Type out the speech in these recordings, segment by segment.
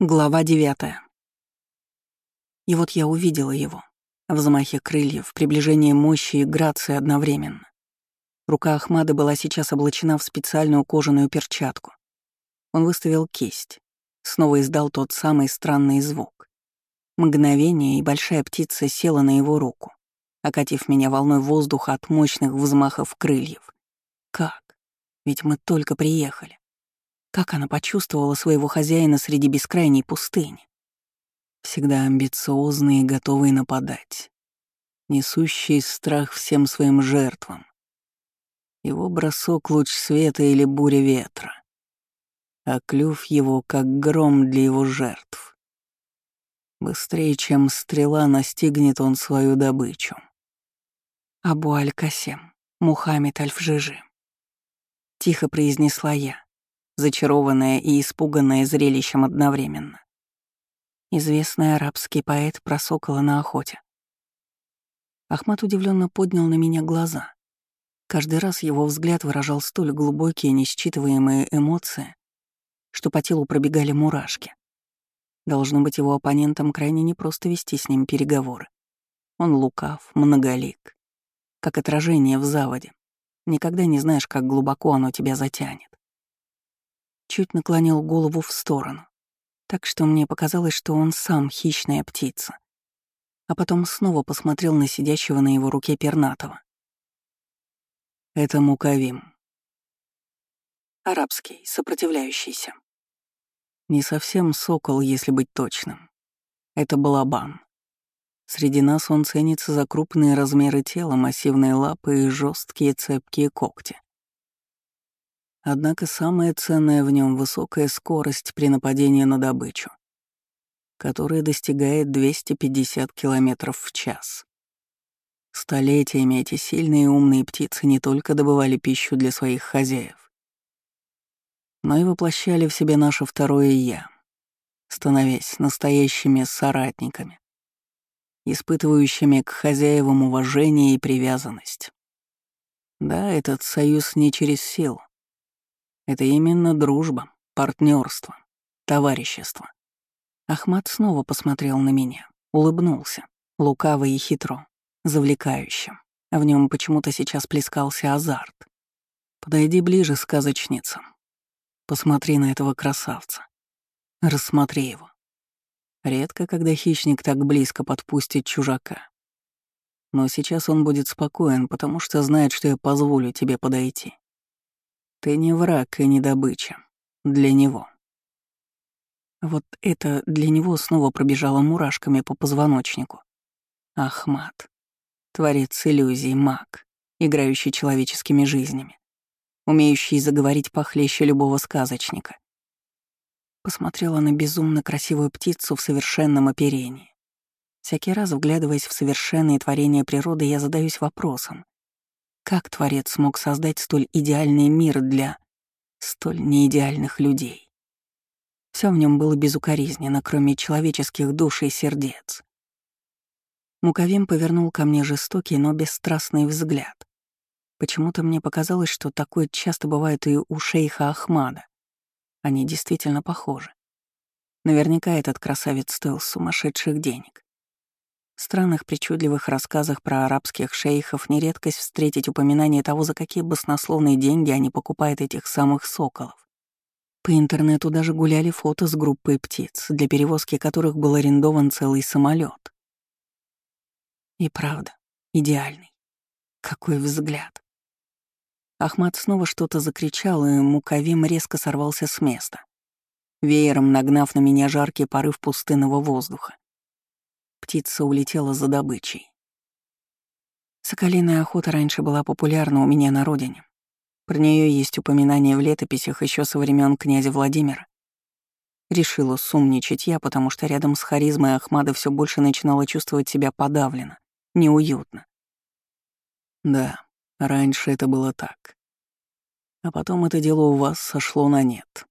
Глава девятая. И вот я увидела его. В взмахе крыльев, приближении мощи и грации одновременно. Рука Ахмада была сейчас облачена в специальную кожаную перчатку. Он выставил кисть. Снова издал тот самый странный звук. Мгновение, и большая птица села на его руку, окатив меня волной воздуха от мощных взмахов крыльев. Как? Ведь мы только приехали. Как она почувствовала своего хозяина среди бескрайней пустыни? Всегда амбициозный и готовый нападать, несущий страх всем своим жертвам. Его бросок — луч света или буря ветра, а клюв его — как гром для его жертв. Быстрее, чем стрела, настигнет он свою добычу. Абу Аль-Касем, Мухаммед Аль-Фжижи. Тихо произнесла я зачарованная и испуганная зрелищем одновременно. Известный арабский поэт про сокола на охоте. Ахмат удивленно поднял на меня глаза. Каждый раз его взгляд выражал столь глубокие, несчитываемые эмоции, что по телу пробегали мурашки. Должно быть, его оппонентам крайне непросто вести с ним переговоры. Он лукав, многолик, как отражение в заводе. Никогда не знаешь, как глубоко оно тебя затянет чуть наклонил голову в сторону, так что мне показалось, что он сам хищная птица. А потом снова посмотрел на сидящего на его руке пернатого. «Это Мукавим». Арабский, сопротивляющийся. Не совсем сокол, если быть точным. Это балабан. Среди нас он ценится за крупные размеры тела, массивные лапы и жесткие цепкие когти. Однако самое ценное в нем высокая скорость при нападении на добычу, которая достигает 250 км в час. Столетиями эти сильные и умные птицы не только добывали пищу для своих хозяев, но и воплощали в себе наше второе «я», становясь настоящими соратниками, испытывающими к хозяевам уважение и привязанность. Да, этот союз не через силу, это именно дружба, партнерство, товарищество. Ахмат снова посмотрел на меня, улыбнулся, лукаво и хитро, завлекающе. В нем почему-то сейчас плескался азарт. Подойди ближе, сказочница. Посмотри на этого красавца. Рассмотри его. Редко, когда хищник так близко подпустит чужака. Но сейчас он будет спокоен, потому что знает, что я позволю тебе подойти. Ты не враг и не добыча. Для него. Вот это для него снова пробежало мурашками по позвоночнику. Ахмат. Творец иллюзий, маг, играющий человеческими жизнями, умеющий заговорить похлеще любого сказочника. Посмотрела на безумно красивую птицу в совершенном оперении. Всякий раз, вглядываясь в совершенные творения природы, я задаюсь вопросом, как Творец смог создать столь идеальный мир для столь неидеальных людей? Все в нем было безукоризненно, кроме человеческих душ и сердец. Муковим повернул ко мне жестокий, но бесстрастный взгляд. Почему-то мне показалось, что такое часто бывает и у шейха Ахмада. Они действительно похожи. Наверняка этот красавец стоил сумасшедших денег. В странных причудливых рассказах про арабских шейхов нередкость встретить упоминание того, за какие баснословные деньги они покупают этих самых соколов. По интернету даже гуляли фото с группой птиц, для перевозки которых был арендован целый самолет. И правда, идеальный. Какой взгляд. Ахмат снова что-то закричал, и Мукавим резко сорвался с места, веером нагнав на меня жаркий порыв пустынного воздуха. Птица улетела за добычей. Соколиная охота раньше была популярна у меня на родине. Про нее есть упоминания в летописях еще со времен князя Владимира. Решила сумничать я, потому что рядом с харизмой Ахмада все больше начинала чувствовать себя подавленно, неуютно. Да, раньше это было так. А потом это дело у вас сошло на нет.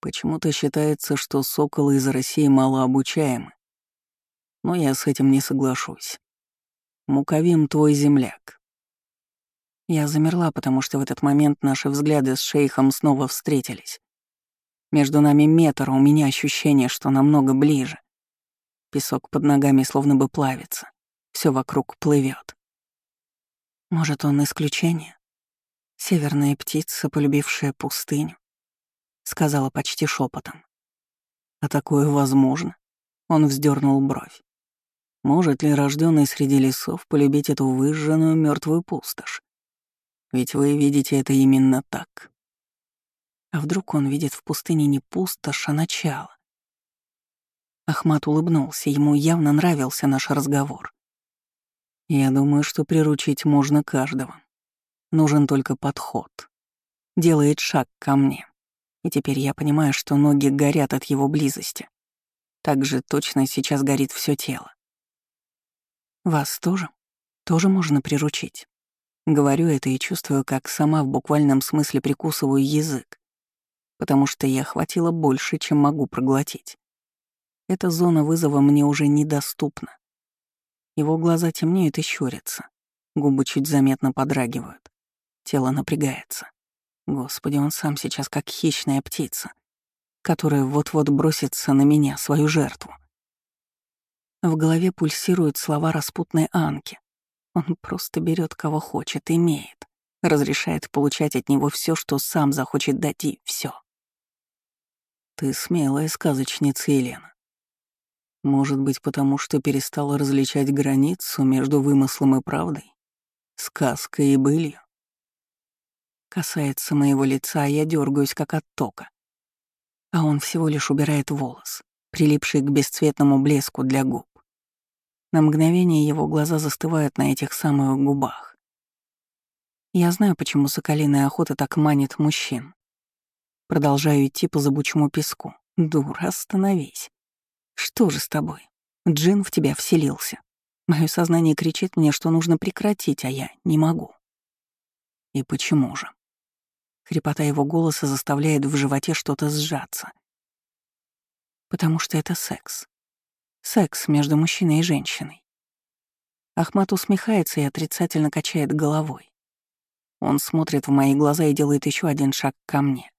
Почему-то считается, что соколы из России малообучаемы, но я с этим не соглашусь. Муковим твой земляк. Я замерла, потому что в этот момент наши взгляды с шейхом снова встретились. Между нами метр, а у меня ощущение, что намного ближе. Песок под ногами словно бы плавится. Все вокруг плывет. Может, он исключение? Северная птица, полюбившая пустыню, сказала почти шепотом. А такое возможно? Он вздернул бровь. Может ли рожденный среди лесов полюбить эту выжженную мертвую пустошь? Ведь вы видите это именно так. А вдруг он видит в пустыне не пустошь, а начало? Ахмат улыбнулся, ему явно нравился наш разговор. Я думаю, что приручить можно каждого. Нужен только подход. Делает шаг ко мне. И теперь я понимаю, что ноги горят от его близости. Так же точно сейчас горит все тело. Вас тоже? Тоже можно приручить. Говорю это и чувствую, как сама в буквальном смысле прикусываю язык, потому что я хватило больше, чем могу проглотить. Эта зона вызова мне уже недоступна. Его глаза темнеют и щурятся, губы чуть заметно подрагивают, тело напрягается. Господи, он сам сейчас как хищная птица, которая вот-вот бросится на меня, свою жертву. В голове пульсируют слова распутной Анки, он просто берет кого хочет, имеет, разрешает получать от него все, что сам захочет дать, и все. Ты смелая сказочница, Елена. Может быть, потому что перестала различать границу между вымыслом и правдой, сказкой и былью? Касается моего лица, я дергаюсь как от тока. А он всего лишь убирает волос, прилипший к бесцветному блеску для губ. На мгновение его глаза застывают на этих самых губах. Я знаю, почему соколиная охота так манит мужчин. Продолжаю идти по зыбучему песку. Дура, остановись. Что же с тобой? Джин в тебя вселился. Мое сознание кричит мне, что нужно прекратить, а я не могу. И почему же? Хрипота его голоса заставляет в животе что-то сжаться. Потому что это секс. Секс между мужчиной и женщиной. Ахмат усмехается и отрицательно качает головой. Он смотрит в мои глаза и делает еще один шаг ко мне.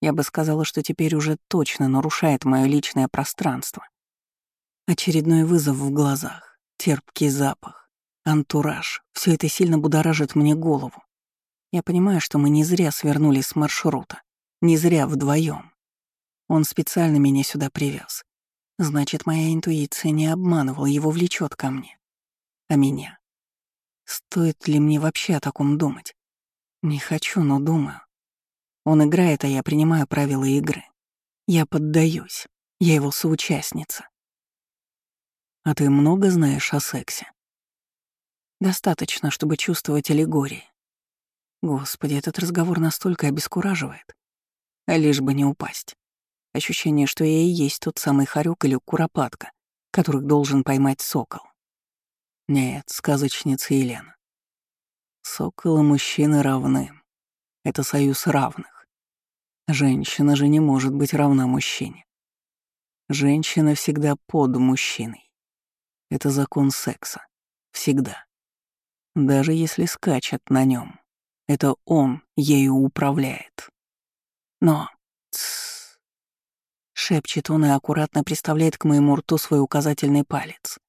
Я бы сказала, что теперь уже точно нарушает мое личное пространство. Очередной вызов в глазах, терпкий запах, антураж — все это сильно будоражит мне голову. Я понимаю, что мы не зря свернули с маршрута, не зря вдвоем. Он специально меня сюда привез. Значит, моя интуиция не обманывала, его влечет ко мне. А меня? Стоит ли мне вообще о таком думать? Не хочу, но думаю. Он играет, а я принимаю правила игры. Я поддаюсь. Я его соучастница. А ты много знаешь о сексе? Достаточно, чтобы чувствовать аллегории. Господи, этот разговор настолько обескураживает. А лишь бы не упасть. Ощущение, что я и есть тот самый хорек или куропатка, которых должен поймать сокол. Нет, сказочница Елена. Сокол и мужчины равны. Это союз равных. Женщина же не может быть равна мужчине. Женщина всегда под мужчиной. Это закон секса. Всегда. Даже если скачет на нем, это он ею управляет. Но... Тс, Шепчет он и аккуратно приставляет к моему рту свой указательный палец.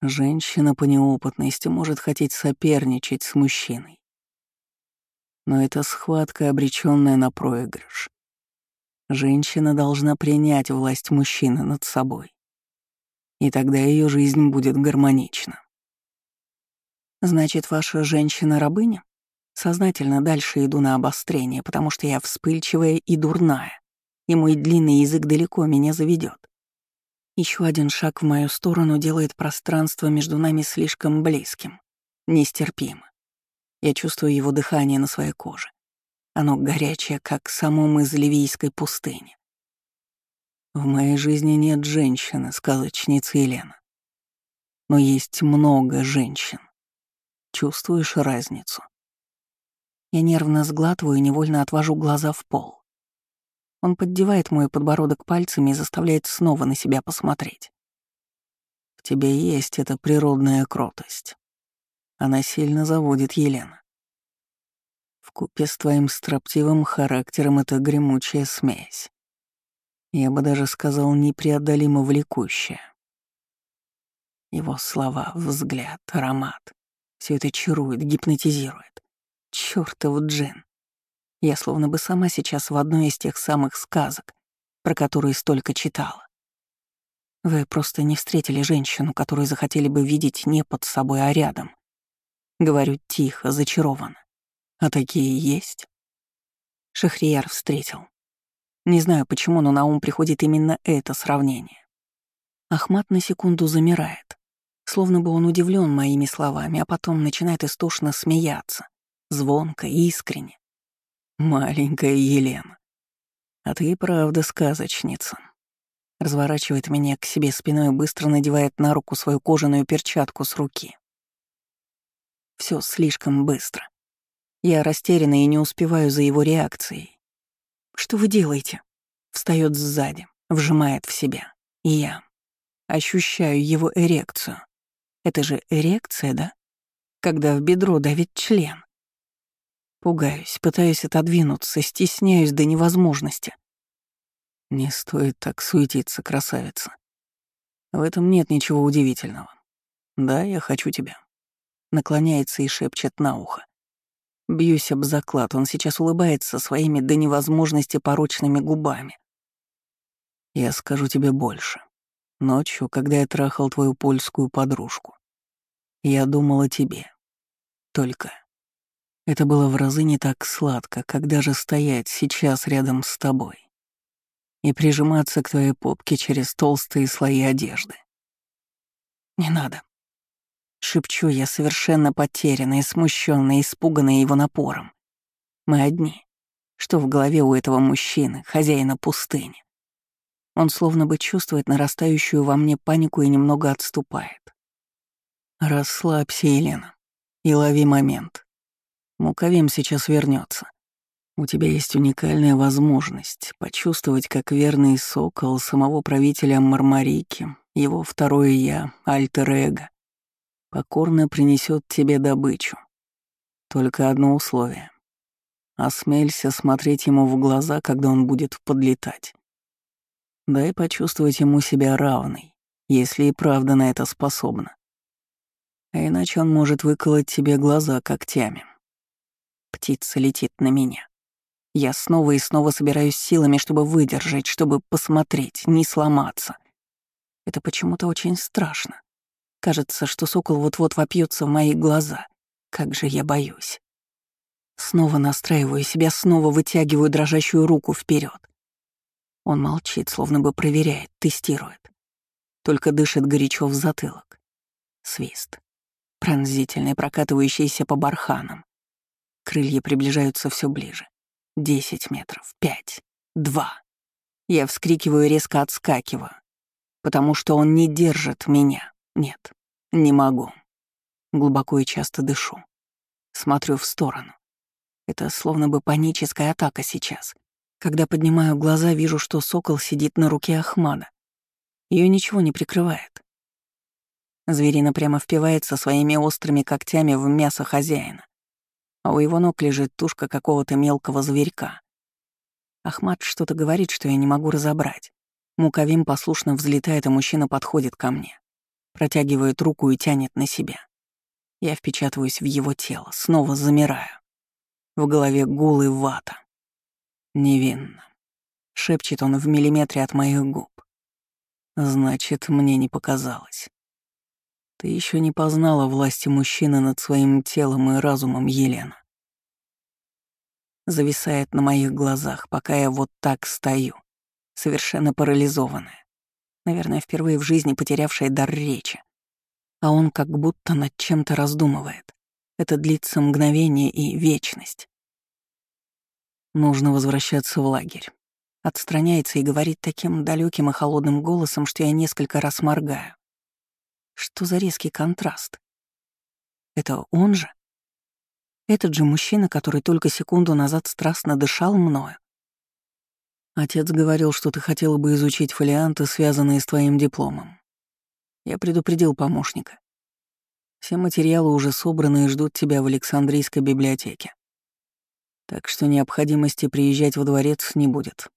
Женщина по неопытности может хотеть соперничать с мужчиной. Но это схватка, обреченная на проигрыш. Женщина должна принять власть мужчины над собой. И тогда ее жизнь будет гармонична. Значит, ваша женщина-рабыня? Сознательно дальше иду на обострение, потому что я вспыльчивая и дурная и мой длинный язык далеко меня заведет. Еще один шаг в мою сторону делает пространство между нами слишком близким, нестерпимо. Я чувствую его дыхание на своей коже. Оно горячее, как самом из ливийской пустыни. В моей жизни нет женщины, сказочницы Елена. Но есть много женщин. Чувствуешь разницу? Я нервно сглатываю и невольно отвожу глаза в пол. Он поддевает мой подбородок пальцами и заставляет снова на себя посмотреть. В тебе есть эта природная кротость. Она сильно заводит Елена. В Вкупе с твоим строптивым характером это гремучая смесь. Я бы даже сказал, непреодолимо влекущая. Его слова, взгляд, аромат — все это чарует, гипнотизирует. Чёртов джин. Я словно бы сама сейчас в одной из тех самых сказок, про которые столько читала. Вы просто не встретили женщину, которую захотели бы видеть не под собой, а рядом. Говорю тихо, зачарованно. А такие есть? Шахрияр встретил. Не знаю почему, но на ум приходит именно это сравнение. Ахмат на секунду замирает, словно бы он удивлен моими словами, а потом начинает истошно смеяться, звонко и искренне. «Маленькая Елена, а ты правда сказочница», разворачивает меня к себе спиной и быстро надевает на руку свою кожаную перчатку с руки. Все слишком быстро. Я растеряна и не успеваю за его реакцией. «Что вы делаете?» Встает сзади, вжимает в себя. И я ощущаю его эрекцию. Это же эрекция, да? Когда в бедро давит член. Пугаюсь, пытаюсь отодвинуться, стесняюсь до невозможности. Не стоит так суетиться, красавица. В этом нет ничего удивительного. Да, я хочу тебя. Наклоняется и шепчет на ухо. Бьюсь об заклад, он сейчас улыбается своими до невозможности порочными губами. Я скажу тебе больше. Ночью, когда я трахал твою польскую подружку, я думал о тебе. Только это было в разы не так сладко, как даже стоять сейчас рядом с тобой и прижиматься к твоей попке через толстые слои одежды. «Не надо», — шепчу я, совершенно потерянная, смущенная, испуганная его напором. Мы одни. Что в голове у этого мужчины, хозяина пустыни? Он словно бы чувствует нарастающую во мне панику и немного отступает. «Расслабься, Елена, и лови момент. Муковим сейчас вернется. У тебя есть уникальная возможность почувствовать, как верный сокол самого правителя Мармарики, его второе «я», альтер-эго, покорно принесет тебе добычу. Только одно условие. Осмелься смотреть ему в глаза, когда он будет подлетать. Дай почувствовать ему себя равной, если и правда на это способна. А иначе он может выколоть тебе глаза когтями. Птица летит на меня. Я снова и снова собираюсь силами, чтобы выдержать, чтобы посмотреть, не сломаться. Это почему-то очень страшно. Кажется, что сокол вот-вот вопьется в мои глаза. Как же я боюсь. Снова настраиваю себя, снова вытягиваю дрожащую руку вперед. Он молчит, словно бы проверяет, тестирует. Только дышит горячо в затылок. Свист. Пронзительный, прокатывающийся по барханам. Крылья приближаются все ближе. Десять метров, пять, два. Я вскрикиваю и резко отскакиваю, потому что он не держит меня. Нет, не могу. Глубоко и часто дышу. Смотрю в сторону. Это словно бы паническая атака сейчас. Когда поднимаю глаза, вижу, что сокол сидит на руке Ахмада. Ее ничего не прикрывает. Зверина прямо впивается своими острыми когтями в мясо хозяина а у его ног лежит тушка какого-то мелкого зверька. Ахмат что-то говорит, что я не могу разобрать. Муковим послушно взлетает, и мужчина подходит ко мне. Протягивает руку и тянет на себя. Я впечатываюсь в его тело, снова замираю. В голове гул и вата. Невинно. Шепчет он в миллиметре от моих губ. Значит, мне не показалось. Ты еще не познала власти мужчины над своим телом и разумом, Елена. Зависает на моих глазах, пока я вот так стою, совершенно парализованная. Наверное, впервые в жизни потерявшая дар речи. А он как будто над чем-то раздумывает. Это длится мгновение и вечность. Нужно возвращаться в лагерь. Отстраняется и говорит таким далеким и холодным голосом, что я несколько раз моргаю. Что за резкий контраст? Это он же? Этот же мужчина, который только секунду назад страстно дышал мною. Отец говорил, что ты хотела бы изучить фолианты, связанные с твоим дипломом. Я предупредил помощника. Все материалы уже собраны и ждут тебя в Александрийской библиотеке. Так что необходимости приезжать во дворец не будет.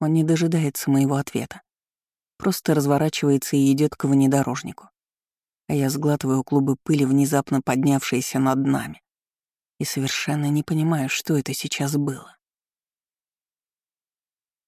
Он не дожидается моего ответа. Просто разворачивается и идет к внедорожнику. А я сглатываю клубы пыли, внезапно поднявшиеся над нами. И совершенно не понимаю, что это сейчас было.